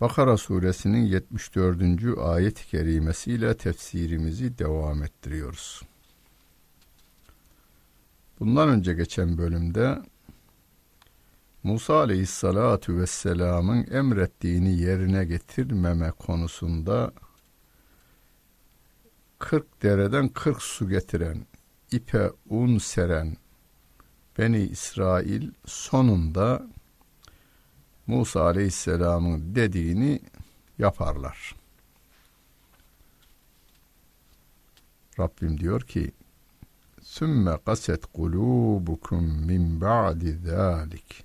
Bakara suresinin 74. ayet-i kerimesiyle tefsirimizi devam ettiriyoruz. Bundan önce geçen bölümde Musa aleyhissalatu vesselamın emrettiğini yerine getirmeme konusunda 40 dereden 40 su getiren, ipe un seren Beni İsrail sonunda Musa Aleyhisselam'ın dediğini yaparlar. Rabbim diyor ki Sümme kaset kulubukum min ba'di zalik.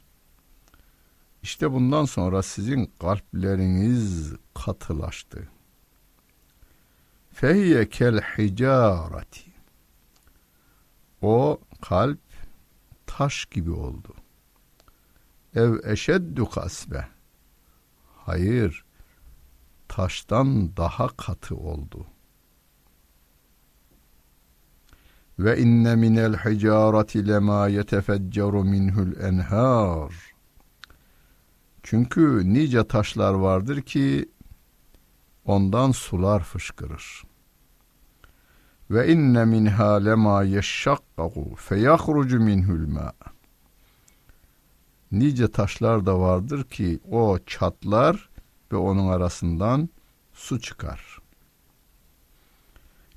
İşte bundan sonra sizin kalpleriniz katılaştı. Fehye kel hicareti. O kalp taş gibi oldu. Ev eşeddu kasbe. Hayır, taştan daha katı oldu. Ve inne minel hicareti lema yetefecceru minhul enhar. Çünkü nice taşlar vardır ki ondan sular fışkırır. Ve inne minha lema yeşşakkahu feyahrucu minhul ma. Nice taşlar da vardır ki o çatlar ve onun arasından su çıkar.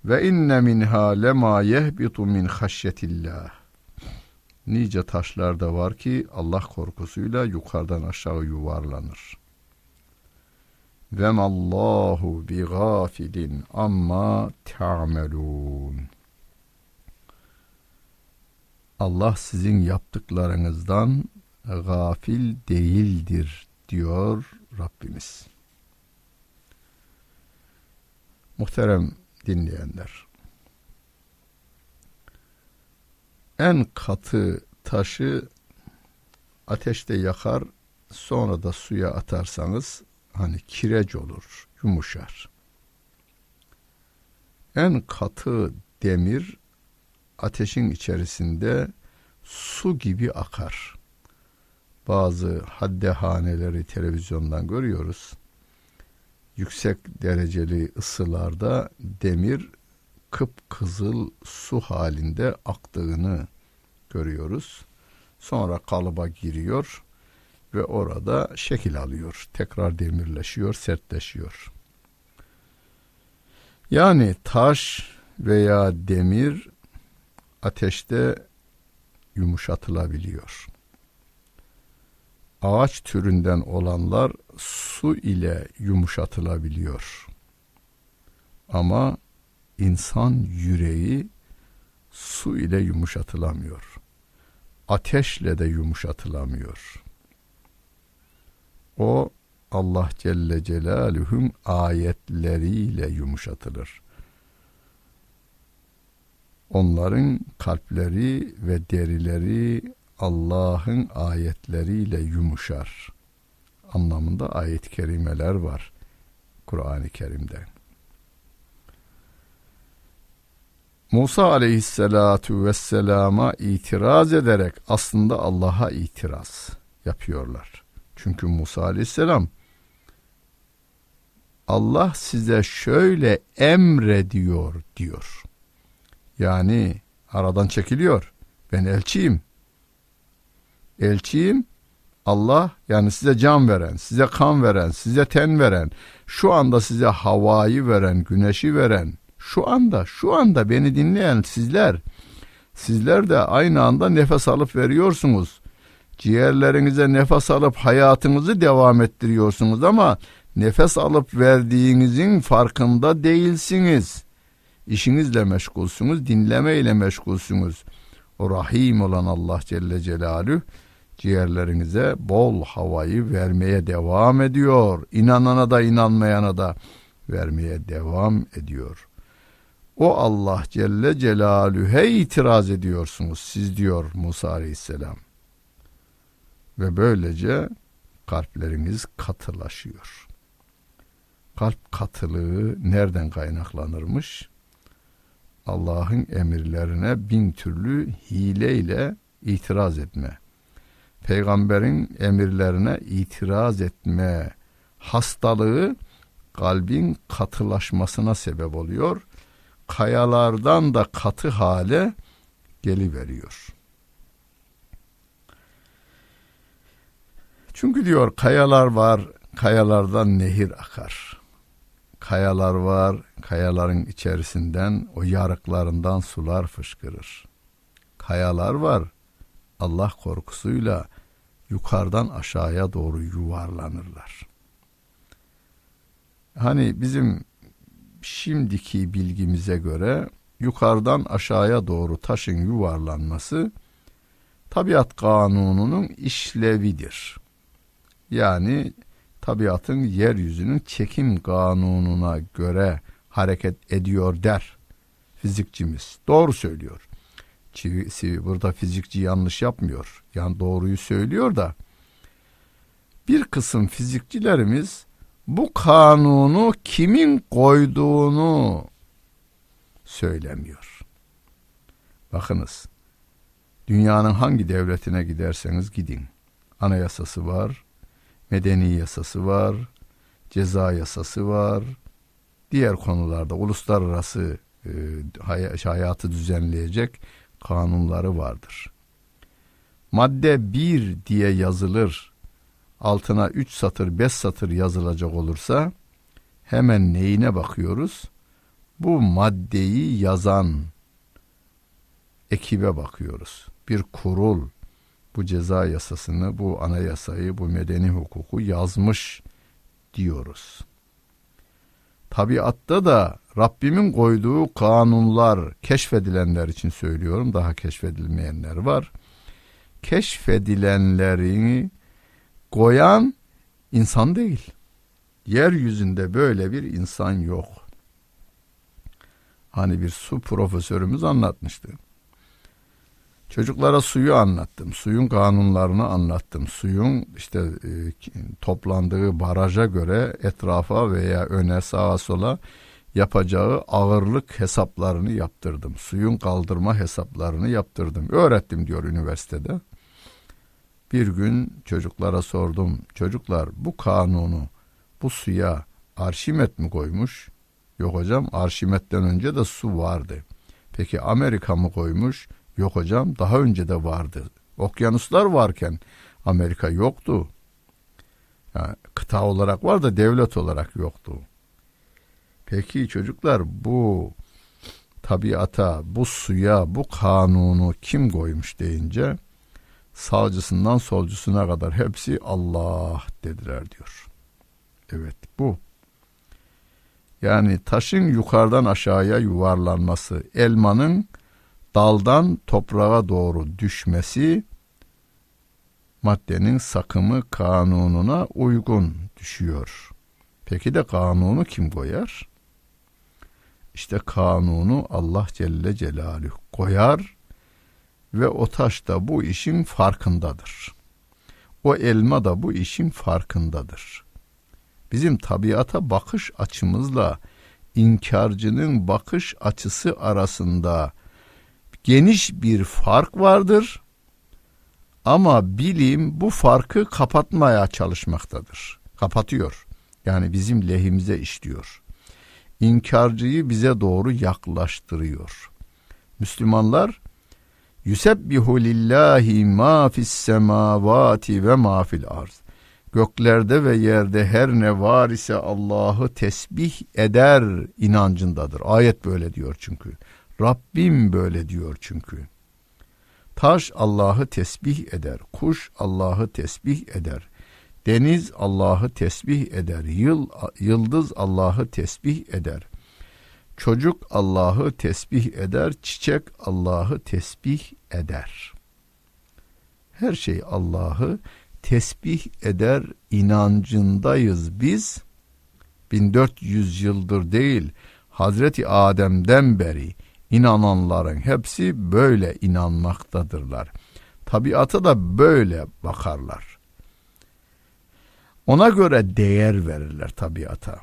Ve inne minha lema yehbitu min haşyetillah. Nice taşlar da var ki Allah korkusuyla yukarıdan aşağı yuvarlanır. Ve mallahu bi gafilin amma ta'melun. Allah sizin yaptıklarınızdan gafil değildir diyor Rabbimiz. Muhterem dinleyenler. En katı taşı ateşte yakar sonra da suya atarsanız hani kireç olur, yumuşar. En katı demir ateşin içerisinde su gibi akar. Bazı haddehaneleri televizyondan görüyoruz. Yüksek dereceli ısılarda demir kıpkızıl su halinde aktığını görüyoruz. Sonra kalıba giriyor ve orada şekil alıyor. Tekrar demirleşiyor, sertleşiyor. Yani taş veya demir ateşte yumuşatılabiliyor. Ağaç türünden olanlar su ile yumuşatılabiliyor. Ama insan yüreği su ile yumuşatılamıyor. Ateşle de yumuşatılamıyor. O Allah Celle Celaluhu'nun ayetleriyle yumuşatılır. Onların kalpleri ve derileri Allah'ın ayetleriyle yumuşar anlamında ayet-i kerimeler var Kur'an-ı Kerim'de. Musa aleyhissalatu vesselama itiraz ederek aslında Allah'a itiraz yapıyorlar. Çünkü Musa aleyhisselam Allah size şöyle emrediyor diyor. Yani aradan çekiliyor. Ben elçiyim. Elçiyim. Allah yani size can veren, size kan veren, size ten veren, şu anda size havayı veren, güneşi veren, şu anda, şu anda beni dinleyen sizler, sizler de aynı anda nefes alıp veriyorsunuz. Ciğerlerinize nefes alıp hayatınızı devam ettiriyorsunuz ama nefes alıp verdiğinizin farkında değilsiniz. İşinizle meşgulsünüz, dinlemeyle meşgulsünüz. O rahim olan Allah Celle Celaluhu ciğerlerinize bol havayı vermeye devam ediyor. İnanana da inanmayana da vermeye devam ediyor. O Allah Celle Celaluhu'ya itiraz ediyorsunuz siz diyor Musa Aleyhisselam. Ve böylece kalpleriniz katılaşıyor. Kalp katılığı nereden kaynaklanırmış? Allah'ın emirlerine bin türlü hileyle itiraz etme. Peygamberin emirlerine itiraz etme hastalığı kalbin katılaşmasına sebep oluyor. Kayalardan da katı hale geliveriyor. Çünkü diyor kayalar var, kayalardan nehir akar. Kayalar var, kayaların içerisinden o yarıklarından sular fışkırır. Kayalar var, Allah korkusuyla yukarıdan aşağıya doğru yuvarlanırlar. Hani bizim şimdiki bilgimize göre yukarıdan aşağıya doğru taşın yuvarlanması tabiat kanununun işlevidir. Yani tabiatın yeryüzünün çekim kanununa göre hareket ediyor der fizikçimiz. Doğru söylüyor. Burada fizikçi yanlış yapmıyor. Yani doğruyu söylüyor da bir kısım fizikçilerimiz bu kanunu kimin koyduğunu söylemiyor. Bakınız. Dünyanın hangi devletine giderseniz gidin. Anayasası var, medeni yasası var, ceza yasası var. Diğer konularda uluslararası e, hayatı düzenleyecek kanunları vardır. Madde 1 diye yazılır. Altına 3 satır 5 satır yazılacak olursa hemen neyine bakıyoruz? Bu maddeyi yazan ekibe bakıyoruz. Bir kurul bu ceza yasasını, bu anayasayı, bu medeni hukuku yazmış diyoruz. Tabiatta da Rabbimin koyduğu kanunlar keşfedilenler için söylüyorum. Daha keşfedilmeyenler var. Keşfedilenlerini koyan insan değil. Yeryüzünde böyle bir insan yok. Hani bir su profesörümüz anlatmıştı. Çocuklara suyu anlattım. Suyun kanunlarını anlattım. Suyun işte e, toplandığı baraja göre etrafa veya öne sağa sola yapacağı ağırlık hesaplarını yaptırdım. Suyun kaldırma hesaplarını yaptırdım. Öğrettim diyor üniversitede. Bir gün çocuklara sordum. Çocuklar bu kanunu bu suya Arşimet mi koymuş? Yok hocam Arşimet'ten önce de su vardı. Peki Amerika mı koymuş? Yok hocam daha önce de vardı. Okyanuslar varken Amerika yoktu. Yani kıta olarak var da devlet olarak yoktu. Peki çocuklar bu tabiata, bu suya, bu kanunu kim koymuş deyince sağcısından solcusuna kadar hepsi Allah dediler diyor. Evet bu. Yani taşın yukarıdan aşağıya yuvarlanması, elmanın daldan toprağa doğru düşmesi maddenin sakımı kanununa uygun düşüyor. Peki de kanunu kim koyar? İşte kanunu Allah Celle Celaluhu koyar ve o taş da bu işin farkındadır. O elma da bu işin farkındadır. Bizim tabiata bakış açımızla inkarcının bakış açısı arasında geniş bir fark vardır. Ama bilim bu farkı kapatmaya çalışmaktadır. Kapatıyor. Yani bizim lehimize işliyor. İnkarcıyı bize doğru yaklaştırıyor. Müslümanlar Yusebbihu lillahi ma fis semavati ve ma fil arz. Göklerde ve yerde her ne var ise Allah'ı tesbih eder inancındadır. Ayet böyle diyor çünkü. Rabbim böyle diyor çünkü. Taş Allah'ı tesbih eder, kuş Allah'ı tesbih eder. Deniz Allah'ı tesbih eder, yıl yıldız Allah'ı tesbih eder. Çocuk Allah'ı tesbih eder, çiçek Allah'ı tesbih eder. Her şey Allah'ı tesbih eder inancındayız biz 1400 yıldır değil Hazreti Adem'den beri inananların hepsi böyle inanmaktadırlar. Tabiata da böyle bakarlar. Ona göre değer verirler tabiata.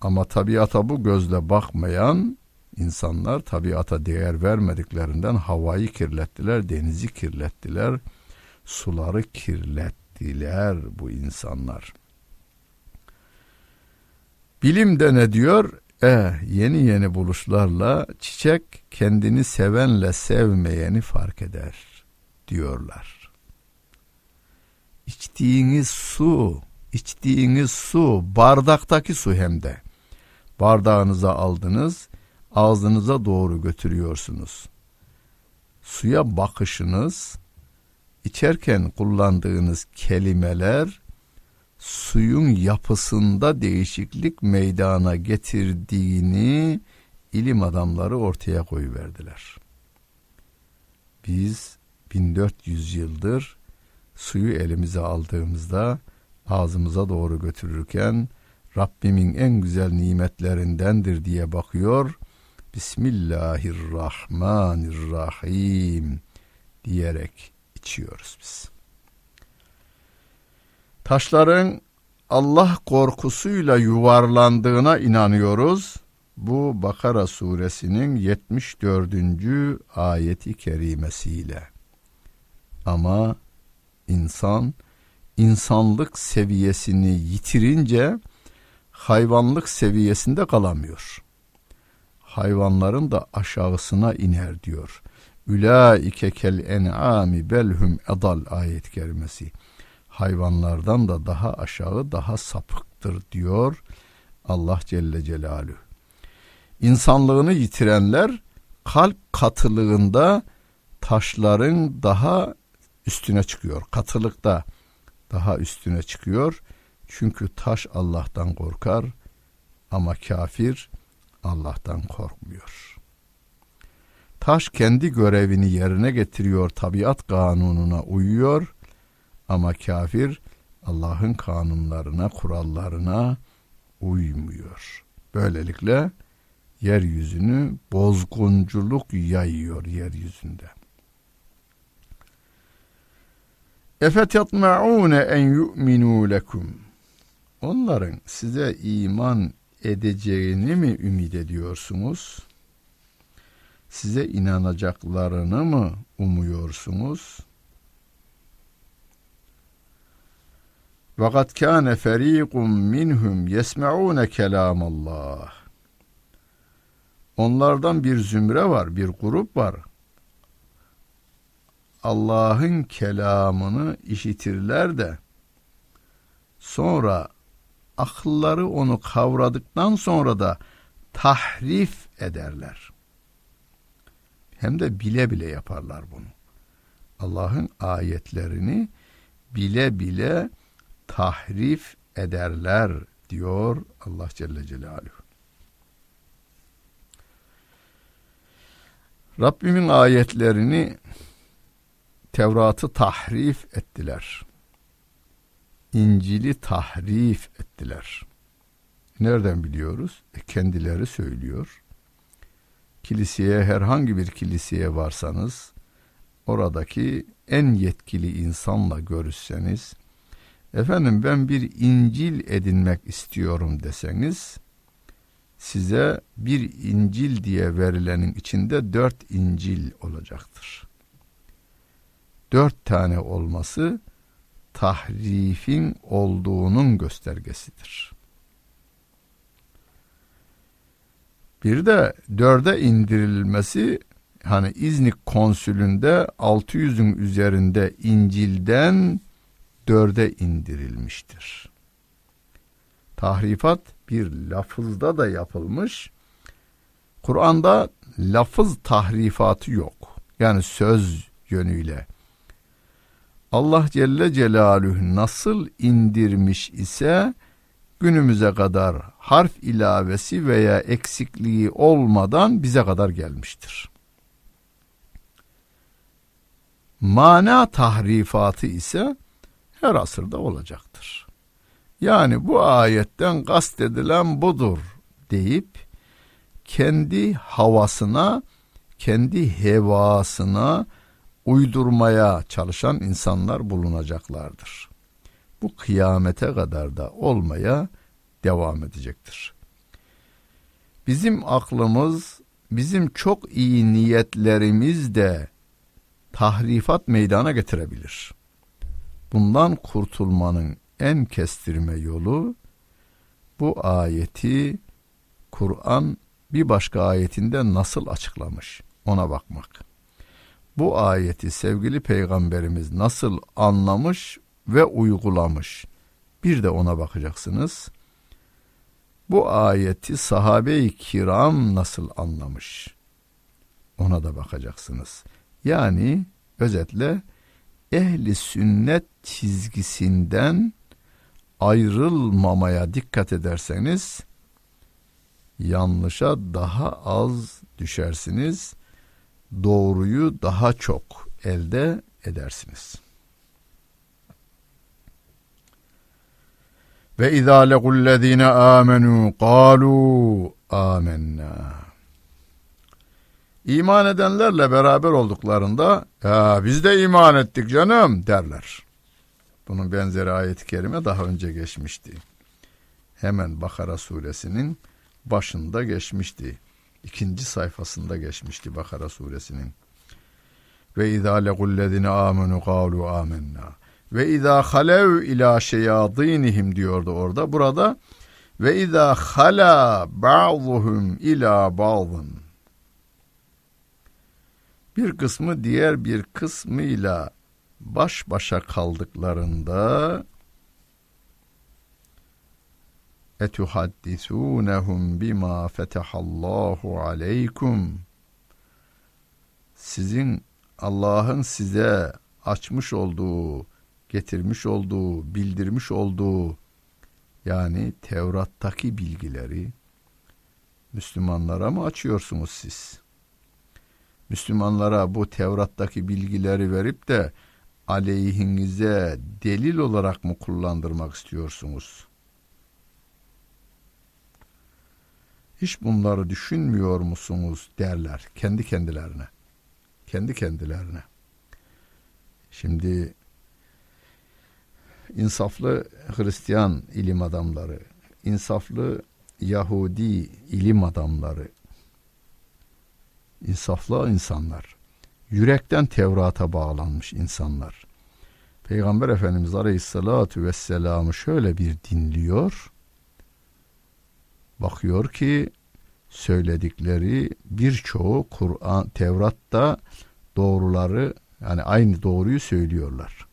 Ama tabiata bu gözle bakmayan insanlar tabiata değer vermediklerinden havayı kirlettiler, denizi kirlettiler, suları kirlettiler bu insanlar. Bilim de ne diyor? E, yeni yeni buluşlarla çiçek kendini sevenle sevmeyeni fark eder diyorlar. İçtiğiniz su, içtiğiniz su, bardaktaki su hem de. Bardağınıza aldınız, ağzınıza doğru götürüyorsunuz. Suya bakışınız, içerken kullandığınız kelimeler suyun yapısında değişiklik meydana getirdiğini ilim adamları ortaya koyuverdiler. Biz 1400 yıldır suyu elimize aldığımızda ağzımıza doğru götürürken Rabbimin en güzel nimetlerindendir diye bakıyor. Bismillahirrahmanirrahim diyerek içiyoruz biz. Taşların Allah korkusuyla yuvarlandığına inanıyoruz. Bu Bakara suresinin 74. ayeti kerimesiyle. Ama insan insanlık seviyesini yitirince hayvanlık seviyesinde kalamıyor. Hayvanların da aşağısına iner diyor. Ülaike kel en'ami belhum edal ayet kerimesi hayvanlardan da daha aşağı daha sapıktır diyor Allah Celle Celaluhu. İnsanlığını yitirenler kalp katılığında taşların daha üstüne çıkıyor. Katılıkta daha üstüne çıkıyor. Çünkü taş Allah'tan korkar ama kafir Allah'tan korkmuyor. Taş kendi görevini yerine getiriyor, tabiat kanununa uyuyor ama kafir Allah'ın kanunlarına, kurallarına uymuyor. Böylelikle yeryüzünü bozgunculuk yayıyor yeryüzünde. Efetatma'une en yu'minu lekum. Onların size iman edeceğini mi ümit ediyorsunuz? Size inanacaklarını mı umuyorsunuz? Ve kâne ferîkum minhum yesme'ûne kelâmallah. Onlardan bir zümre var, bir grup var. Allah'ın kelamını işitirler de sonra akılları onu kavradıktan sonra da tahrif ederler. Hem de bile bile yaparlar bunu. Allah'ın ayetlerini bile bile tahrif ederler diyor Allah Celle Celaluhu. Rabbimin ayetlerini Tevrat'ı tahrif ettiler. İncil'i tahrif ettiler. Nereden biliyoruz? E kendileri söylüyor. Kiliseye herhangi bir kiliseye varsanız oradaki en yetkili insanla görüşseniz efendim ben bir İncil edinmek istiyorum deseniz size bir İncil diye verilenin içinde dört İncil olacaktır. Dört tane olması tahrifin olduğunun göstergesidir. Bir de dörde indirilmesi hani İznik konsülünde 600'ün üzerinde İncil'den dörde indirilmiştir. Tahrifat bir lafızda da yapılmış. Kur'an'da lafız tahrifatı yok. Yani söz yönüyle. Allah Celle Celaluhu nasıl indirmiş ise günümüze kadar harf ilavesi veya eksikliği olmadan bize kadar gelmiştir. Mana tahrifatı ise her asırda olacaktır. Yani bu ayetten kastedilen budur deyip kendi havasına, kendi hevasına uydurmaya çalışan insanlar bulunacaklardır. Bu kıyamete kadar da olmaya devam edecektir. Bizim aklımız, bizim çok iyi niyetlerimiz de tahrifat meydana getirebilir. Bundan kurtulmanın en kestirme yolu bu ayeti Kur'an bir başka ayetinde nasıl açıklamış ona bakmak. Bu ayeti sevgili peygamberimiz nasıl anlamış ve uygulamış bir de ona bakacaksınız. Bu ayeti sahabe-i kiram nasıl anlamış ona da bakacaksınız. Yani özetle ehli sünnet çizgisinden ayrılmamaya dikkat ederseniz yanlışa daha az düşersiniz. Doğruyu daha çok elde edersiniz. Ve izâ legullezîne âmenû kâlû âmennâ. İman edenlerle beraber olduklarında ya biz de iman ettik canım derler. Bunun benzeri ayet-i kerime daha önce geçmişti. Hemen Bakara suresinin başında geçmişti. İkinci sayfasında geçmişti Bakara suresinin. Ve izâ legullezine amenu kâlu âmennâ. Ve izâ halev ilâ şeyâdînihim diyordu orada. Burada ve izâ halâ ba'duhum ilâ ba'dın. Bir kısmı diğer bir kısmıyla baş başa kaldıklarında etuhaddisûnehum bima fetehallahu aleykum sizin Allah'ın size açmış olduğu, getirmiş olduğu, bildirmiş olduğu yani Tevrat'taki bilgileri Müslümanlara mı açıyorsunuz siz? Müslümanlara bu Tevrat'taki bilgileri verip de aleyhinize delil olarak mı kullandırmak istiyorsunuz? Hiç bunları düşünmüyor musunuz derler kendi kendilerine. Kendi kendilerine. Şimdi insaflı Hristiyan ilim adamları, insaflı Yahudi ilim adamları, insaflı insanlar, yürekten Tevrat'a bağlanmış insanlar. Peygamber Efendimiz Aleyhisselatü Vesselam'ı şöyle bir dinliyor. Bakıyor ki söyledikleri birçoğu Kur'an, Tevrat'ta doğruları yani aynı doğruyu söylüyorlar.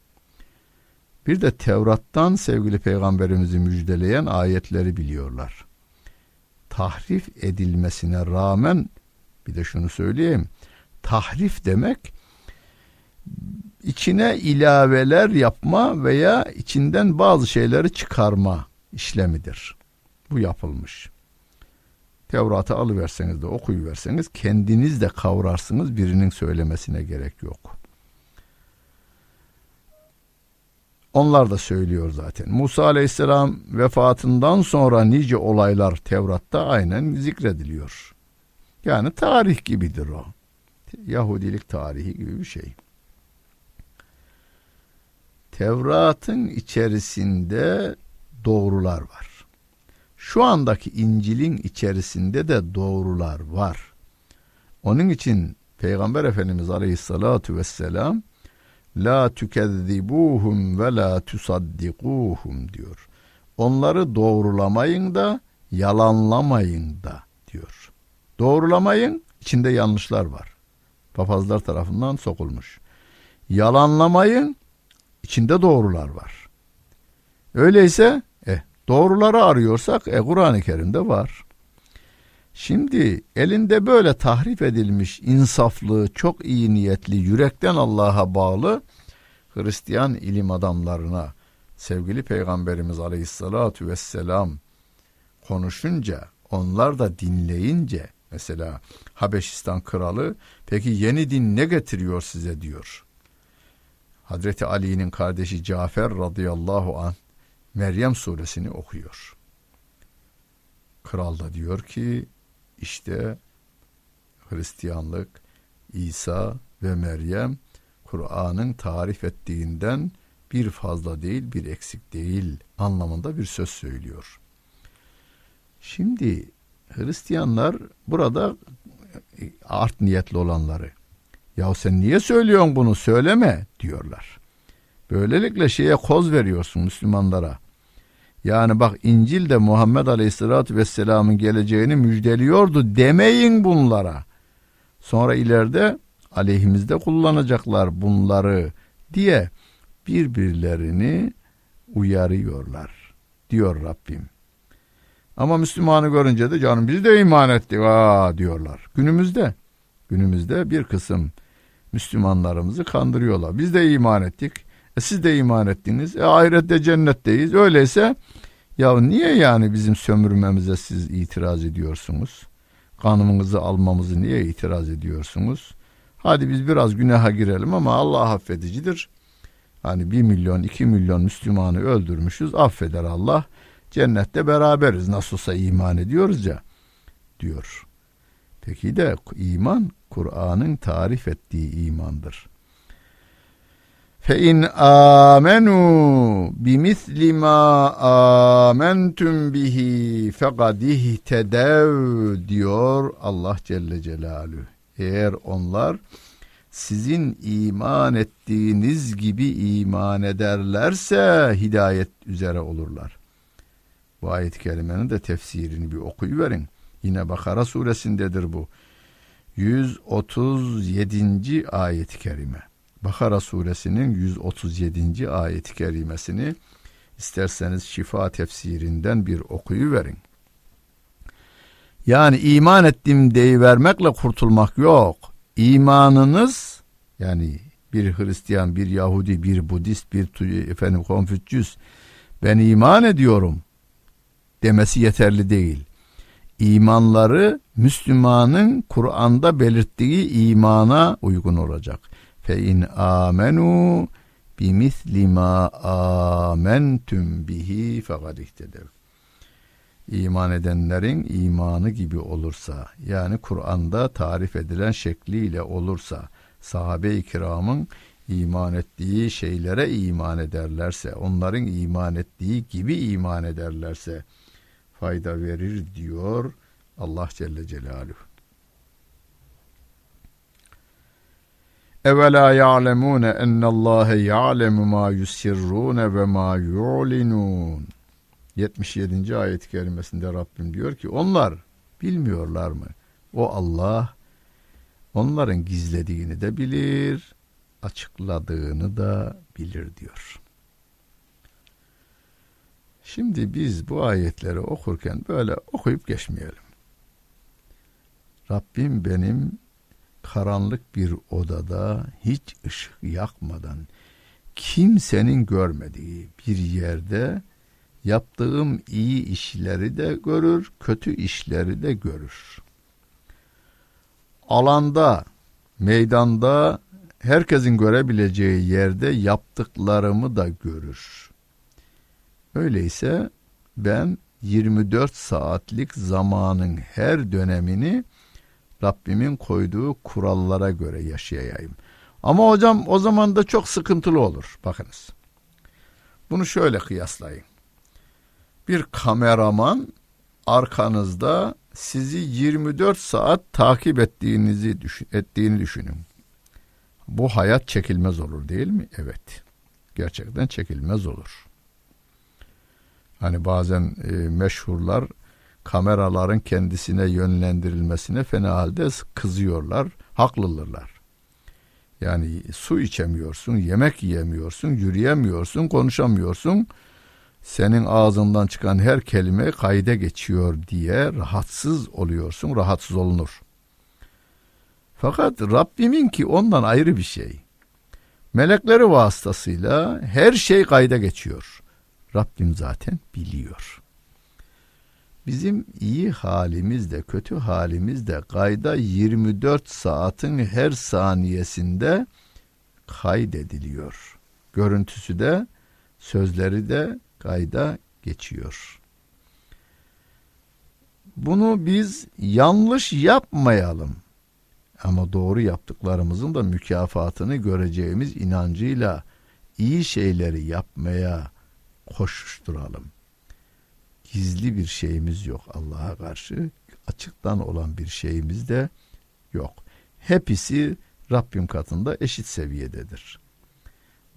Bir de Tevrat'tan sevgili peygamberimizi müjdeleyen ayetleri biliyorlar. Tahrif edilmesine rağmen bir de şunu söyleyeyim. Tahrif demek içine ilaveler yapma veya içinden bazı şeyleri çıkarma işlemidir. Bu yapılmış. Tevrat'ı alıverseniz de okuyuverseniz kendiniz de kavrarsınız birinin söylemesine gerek yok. Onlar da söylüyor zaten. Musa aleyhisselam vefatından sonra nice olaylar Tevrat'ta aynen zikrediliyor. Yani tarih gibidir o. Yahudilik tarihi gibi bir şey. Tevrat'ın içerisinde doğrular var. Şu andaki İncil'in içerisinde de doğrular var. Onun için Peygamber Efendimiz Aleyhissalatu vesselam La tükezzibuhum ve la tusaddikuhum diyor. Onları doğrulamayın da yalanlamayın da diyor. Doğrulamayın içinde yanlışlar var. Papazlar tarafından sokulmuş. Yalanlamayın içinde doğrular var. Öyleyse eh, doğruları arıyorsak e, Kur'an-ı Kerim'de var. Şimdi elinde böyle tahrif edilmiş insaflı, çok iyi niyetli, yürekten Allah'a bağlı Hristiyan ilim adamlarına sevgili Peygamberimiz Aleyhisselatü Vesselam konuşunca, onlar da dinleyince mesela Habeşistan kralı peki yeni din ne getiriyor size diyor. Hazreti Ali'nin kardeşi Cafer radıyallahu an Meryem suresini okuyor. Kral da diyor ki işte Hristiyanlık, İsa ve Meryem Kur'an'ın tarif ettiğinden bir fazla değil bir eksik değil anlamında bir söz söylüyor. Şimdi Hristiyanlar burada art niyetli olanları ya sen niye söylüyorsun bunu söyleme diyorlar. Böylelikle şeye koz veriyorsun Müslümanlara. Yani bak İncil de Muhammed Aleyhisselatü Vesselam'ın geleceğini müjdeliyordu demeyin bunlara. Sonra ileride aleyhimizde kullanacaklar bunları diye birbirlerini uyarıyorlar diyor Rabbim. Ama Müslümanı görünce de canım biz de iman ettik aa diyorlar. Günümüzde günümüzde bir kısım Müslümanlarımızı kandırıyorlar. Biz de iman ettik. E siz de iman ettiniz. E ahirette cennetteyiz. Öyleyse ya niye yani bizim sömürmemize siz itiraz ediyorsunuz? Kanımızı almamızı niye itiraz ediyorsunuz? Hadi biz biraz günaha girelim ama Allah affedicidir. Hani bir milyon, iki milyon Müslümanı öldürmüşüz. Affeder Allah. Cennette beraberiz. Nasılsa iman ediyoruz ya diyor. Peki de iman Kur'an'ın tarif ettiği imandır. Fe in amenu bimisli ma amentum bihi fekad ihtedev diyor Allah Celle Celaluhu. Eğer onlar sizin iman ettiğiniz gibi iman ederlerse hidayet üzere olurlar. Bu ayet-i kerimenin de tefsirini bir okuyuverin. Yine Bakara suresindedir bu. 137. ayet-i kerime. Bakara suresinin 137. ayet-i kerimesini isterseniz şifa tefsirinden bir okuyuverin. Yani iman ettim deyivermekle kurtulmak yok. İmanınız yani bir Hristiyan, bir Yahudi, bir Budist, bir efendim Konfüçyüs ben iman ediyorum demesi yeterli değil. İmanları Müslümanın Kur'an'da belirttiği imana uygun olacak. Fe in amenu bimisli ma amentum bihi fekad ihtedev. İman edenlerin imanı gibi olursa yani Kur'an'da tarif edilen şekliyle olursa sahabe-i kiramın iman ettiği şeylere iman ederlerse onların iman ettiği gibi iman ederlerse fayda verir diyor Allah Celle Celaluhu. Evela ya'lemune ennallâhe ya'lemu ma yusirrûne ve ma yu'linûn. 77. ayet-i kerimesinde Rabbim diyor ki onlar bilmiyorlar mı? O Allah onların gizlediğini de bilir, açıkladığını da bilir diyor. Şimdi biz bu ayetleri okurken böyle okuyup geçmeyelim. Rabbim benim karanlık bir odada hiç ışık yakmadan kimsenin görmediği bir yerde yaptığım iyi işleri de görür, kötü işleri de görür. Alanda, meydanda herkesin görebileceği yerde yaptıklarımı da görür. Öyleyse ben 24 saatlik zamanın her dönemini Rabbimin koyduğu kurallara göre yaşayayım. Ama hocam o zaman da çok sıkıntılı olur. Bakınız. Bunu şöyle kıyaslayın. Bir kameraman arkanızda sizi 24 saat takip ettiğinizi düşün, ettiğini düşünün. Bu hayat çekilmez olur değil mi? Evet. Gerçekten çekilmez olur. Hani bazen e, meşhurlar kameraların kendisine yönlendirilmesine fena halde kızıyorlar, haklılırlar. Yani su içemiyorsun, yemek yiyemiyorsun, yürüyemiyorsun, konuşamıyorsun. Senin ağzından çıkan her kelime kayda geçiyor diye rahatsız oluyorsun, rahatsız olunur. Fakat Rabbimin ki ondan ayrı bir şey. Melekleri vasıtasıyla her şey kayda geçiyor. Rabbim zaten biliyor. Bizim iyi halimizde, kötü halimizde kayda 24 saatin her saniyesinde kaydediliyor. Görüntüsü de, sözleri de kayda geçiyor. Bunu biz yanlış yapmayalım. Ama doğru yaptıklarımızın da mükafatını göreceğimiz inancıyla iyi şeyleri yapmaya koşuşturalım. Gizli bir şeyimiz yok Allah'a karşı. Açıktan olan bir şeyimiz de yok. Hepsi Rabbim katında eşit seviyededir.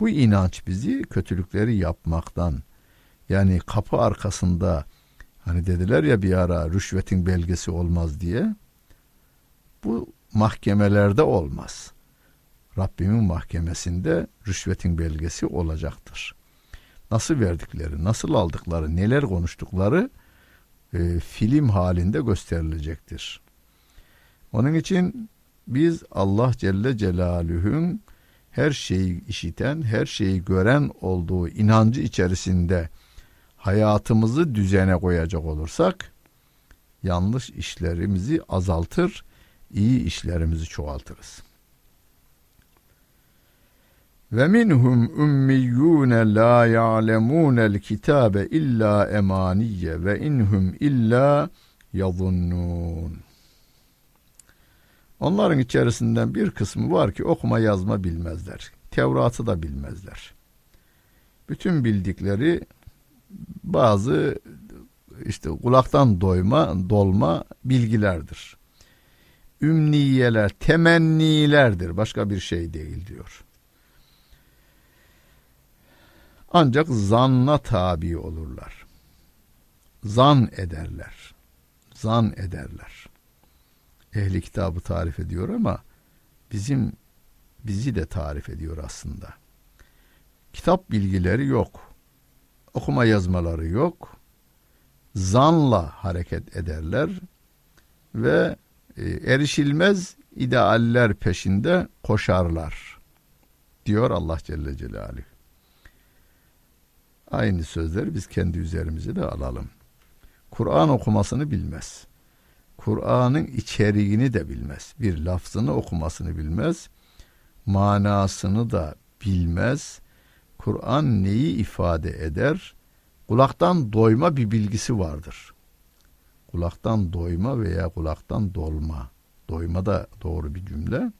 Bu inanç bizi kötülükleri yapmaktan yani kapı arkasında hani dediler ya bir ara rüşvetin belgesi olmaz diye bu mahkemelerde olmaz. Rabbimin mahkemesinde rüşvetin belgesi olacaktır. Nasıl verdikleri, nasıl aldıkları, neler konuştukları e, film halinde gösterilecektir. Onun için biz Allah Celle Celaluhu'nun her şeyi işiten, her şeyi gören olduğu inancı içerisinde hayatımızı düzene koyacak olursak yanlış işlerimizi azaltır, iyi işlerimizi çoğaltırız. Ve minhum ummiyyun la ya'lemunel kitabe illa emaniye ve inhum illa yazunnun. Onların içerisinden bir kısmı var ki okuma yazma bilmezler. Tevrat'ı da bilmezler. Bütün bildikleri bazı işte kulaktan doyma, dolma bilgilerdir. Ümniyeler, temennilerdir. Başka bir şey değil diyor. Ancak zanna tabi olurlar. Zan ederler. Zan ederler. Ehli kitabı tarif ediyor ama bizim bizi de tarif ediyor aslında. Kitap bilgileri yok. Okuma yazmaları yok. Zanla hareket ederler ve e, erişilmez idealler peşinde koşarlar diyor Allah Celle Celaluhu. Aynı sözleri biz kendi üzerimize de alalım. Kur'an okumasını bilmez. Kur'an'ın içeriğini de bilmez. Bir lafzını okumasını bilmez. Manasını da bilmez. Kur'an neyi ifade eder? Kulaktan doyma bir bilgisi vardır. Kulaktan doyma veya kulaktan dolma. Doyma da doğru bir cümle.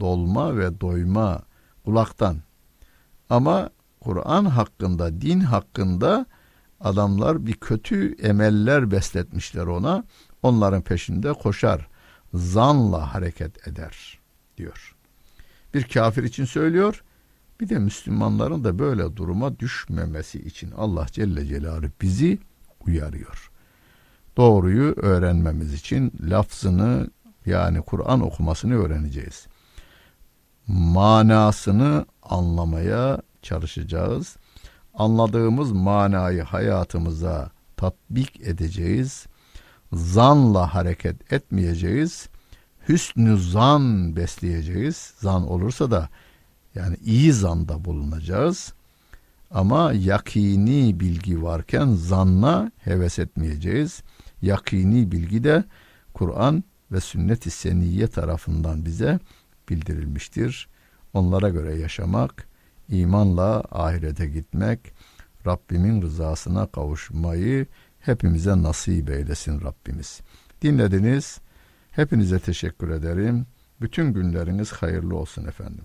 Dolma ve doyma kulaktan. Ama Kur'an hakkında, din hakkında adamlar bir kötü emeller besletmişler ona. Onların peşinde koşar. Zanla hareket eder diyor. Bir kafir için söylüyor. Bir de Müslümanların da böyle duruma düşmemesi için Allah Celle Celaluhu bizi uyarıyor. Doğruyu öğrenmemiz için lafzını yani Kur'an okumasını öğreneceğiz. Manasını anlamaya çalışacağız. Anladığımız manayı hayatımıza tatbik edeceğiz. Zanla hareket etmeyeceğiz. Hüsnü zan besleyeceğiz. Zan olursa da yani iyi zanda bulunacağız. Ama yakini bilgi varken zanla heves etmeyeceğiz. Yakini bilgi de Kur'an ve sünnet-i seniyye tarafından bize bildirilmiştir. Onlara göre yaşamak, imanla ahirete gitmek, Rabbimin rızasına kavuşmayı hepimize nasip eylesin Rabbimiz. Dinlediniz. Hepinize teşekkür ederim. Bütün günleriniz hayırlı olsun efendim.